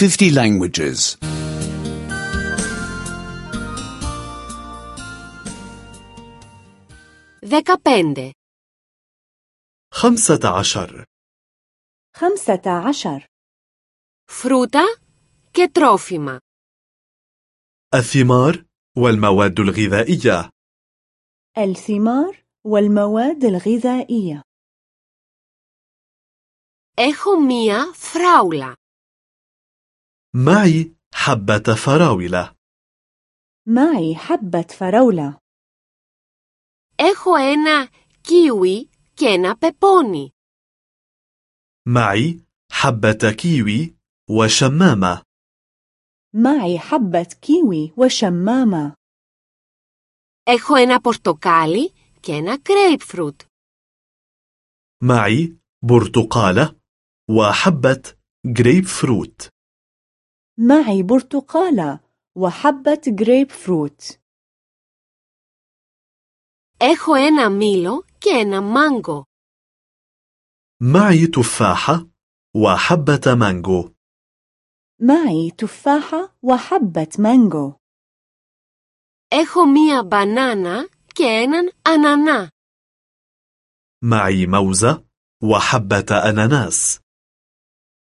50 languages. 15. خمسة عشر خمسة عشر Φρούτα και τρόφιμα. الثمار والمواد الغذائية الثمار والمواد الغذائية Έχω μία φράουλα. معي حبة فراولة معي حبة فراولة Έχω ένα κίουι και ένα πεπόνι. معي حبة كيوي وشمامة معي حبة كيوي وشمامة Έχω ένα πορτοκάλι και ένα grapefruit. معي برتقالة وحبة جريب فروت معي برتقالة وحبة جريب فروت Έχω ένα μήλο και ένα μάγκο. معي تفاحة وحبة مانجو معي تفاحة وحبة مانجو Έχω μία μπανάνα και έναν ανανά. معي موزة وحبة أناناس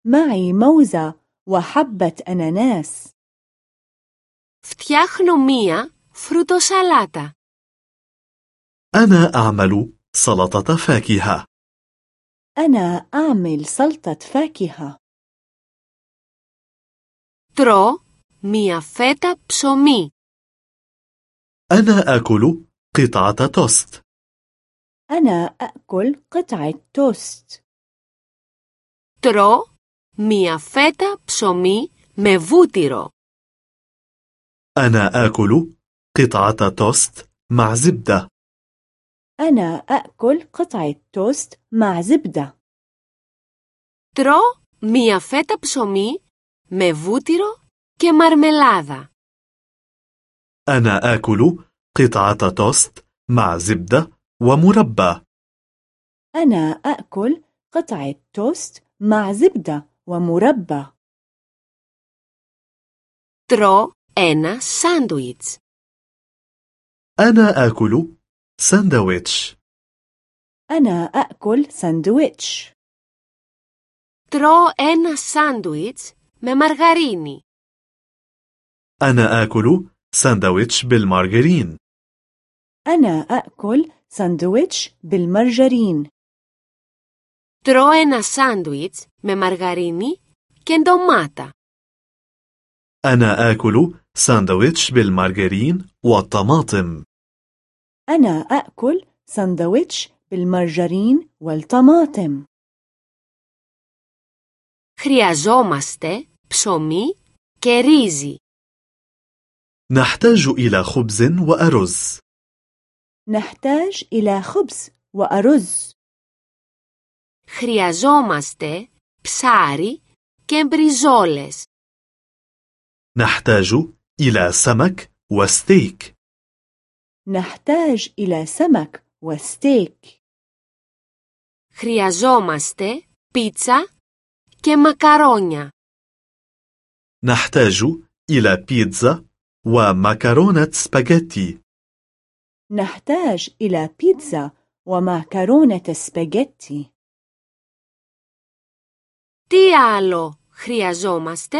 معي موزة وحبة أناناس Φτιάχνω μία φρουτοσαλάτα. أنا أعمل سلطة فاكهة أنا أعمل سلطة فاكهة Τρώ μία φέτα ψωμί. أنا آكل قطعة توست أنا أأكل قطعة توست Τρώ μία φέτα ψωμί με βούτυρο. أنا آكل قطعة توست مع زبدة أنا أأكل قطعة توست مع زبدة Τρώ μία φέτα ψωμί με βούτυρο και μαρμελάδα. أنا آكل قطعة توست مع زبدة ومربى أنا أأكل قطعة توست مع زبدة ومربى Τρώ ένα σάντουιτς. أنا آكل ساندويتش أنا أأكل ساندويتش Τρώ ένα σάντουιτς με μαργαρίνη. أنا آكل ساندويتش بالمارغرين أنا أأكل ساندويتش بالمرجرين Τρώ ένα σάντουιτς με μαργαρίνη και ντομάτα. أنا آكل ساندويتش بالمارغرين والطماطم أنا أأكل ساندويتش بالمرجرين والطماطم Χρειαζόμαστε ψωμί και ρύζι. نحتاج إلى خبز وأرز نحتاج إلى خبز وأرز Χρειαζόμαστε ψάρι και μπριζόλες. نحتاج إلى سمك وستيك نحتاج إلى سمك وستيك Χρειαζόμαστε πίτσα και μακαρόνια. نحتاج إلى بيتزا ومكرونة سباجيتي نحتاج إلى بيتزا ومعكرونة سباجيتي Τι άλλο χρειαζόμαστε?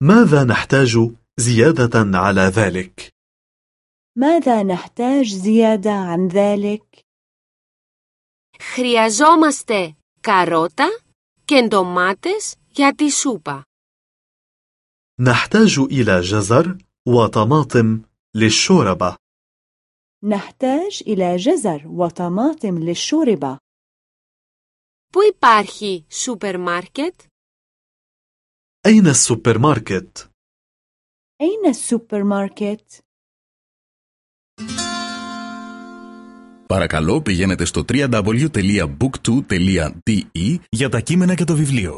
ماذا نحتاج زيادة على ذلك؟ ماذا نحتاج زيادة عن ذلك؟ Χρειαζόμαστε καρότα και ντομάτες για τη σούπα. نحتاج إلى جزر وطماطم للشوربة نحتاج إلى جزر وطماطم للشوربة Πού υπάρχει σούπερ μάρκετ? أين السوبر ماركت؟ أين السوبر ماركت؟ Παρακαλώ πηγαίνετε στο www.book2.de για τα κείμενα και το βιβλίο.